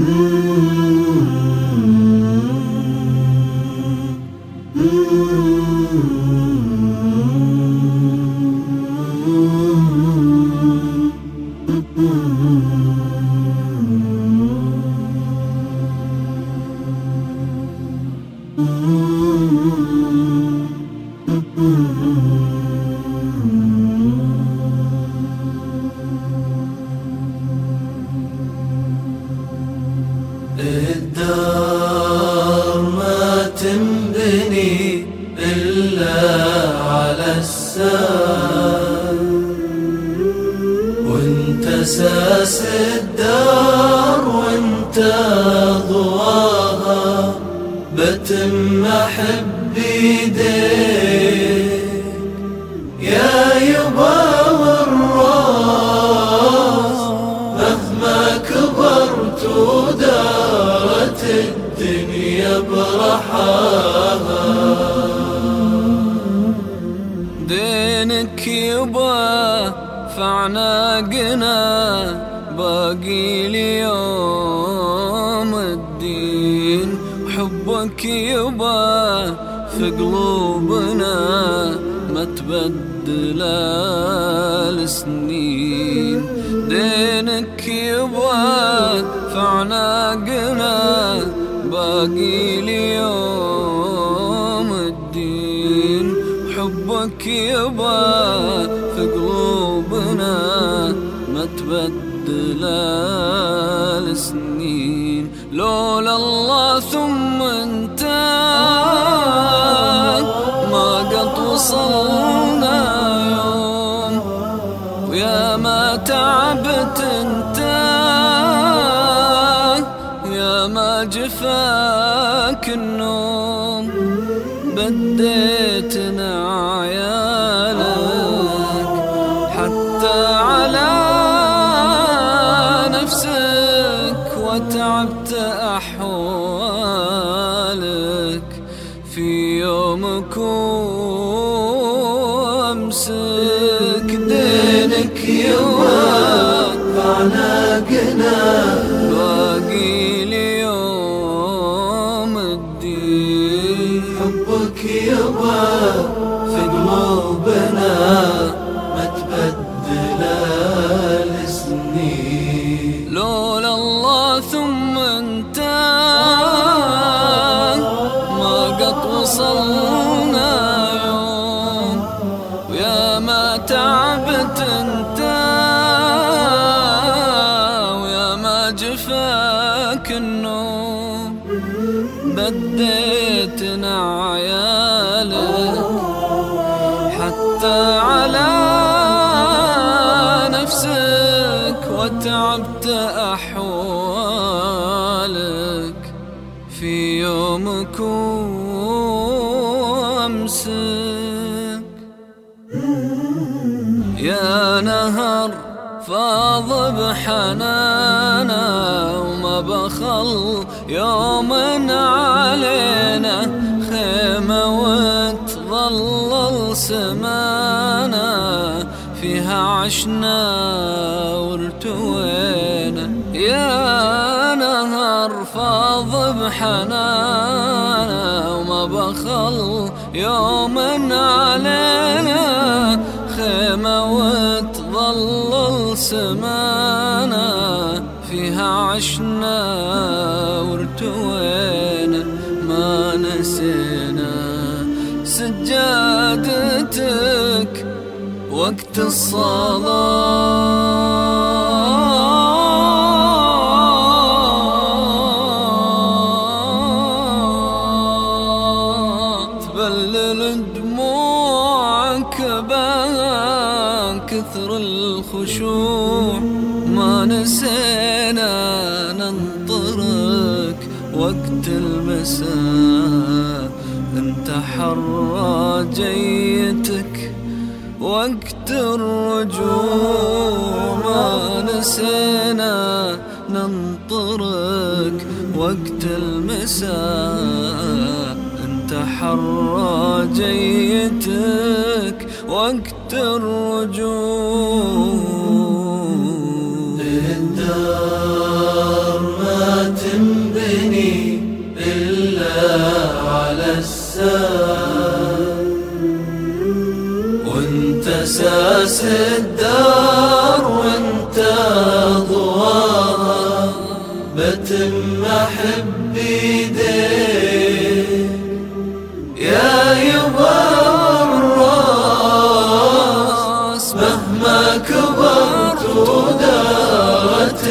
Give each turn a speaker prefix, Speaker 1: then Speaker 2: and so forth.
Speaker 1: الدار وانت ساس الدار وانت ضواها بتم حب يديك يا يبا والراس مهما كبرت ودارت الدنيا برحاها
Speaker 2: يبا فعناقنا باقي اليوم الدين. حبك يبا في قلوبنا ما تبدل السنين. دينك يبا فعناقنا باقي اليوم حبك يبا في قلوبنا ما تبدل السنين. لولا الله ثم انت ما قد وصلنا يوم. ويا ما تعبت انت يا ما جفاك النوم. بديتنا في يومك وامسك دينك يومك
Speaker 1: فعناقنا
Speaker 2: باقي ليوم الدين.
Speaker 1: حبك يبا في قلوبنا ما تبدل السنين.
Speaker 2: تعبت أنت ويا ما جفاك النوم. بديتنا عيالك حتى على نفسك وتعبت أحوالك. في يومك وامسك يا نهر فاض بحنانا وما بخل يوم علينا خيمة وتظلل سمانا فيها عشنا وارتوينا. يا نهر فاض بحنانا وما بخل يوم علينا خيمة وتظلل سمانا فيها عشنا وارتوينا ما نسينا. سجادتك وقت الصلاة. الخشوع ما نسينا ننطرك وقت المساء انت حر جيتك وقت الرجوع. ما نسينا ننطرك وقت المساء انت حر جيتك وقت الرجوع.
Speaker 1: الدار ما
Speaker 2: تنبني إلا على السام وانت ساس الدار وانت ضواها بتم حب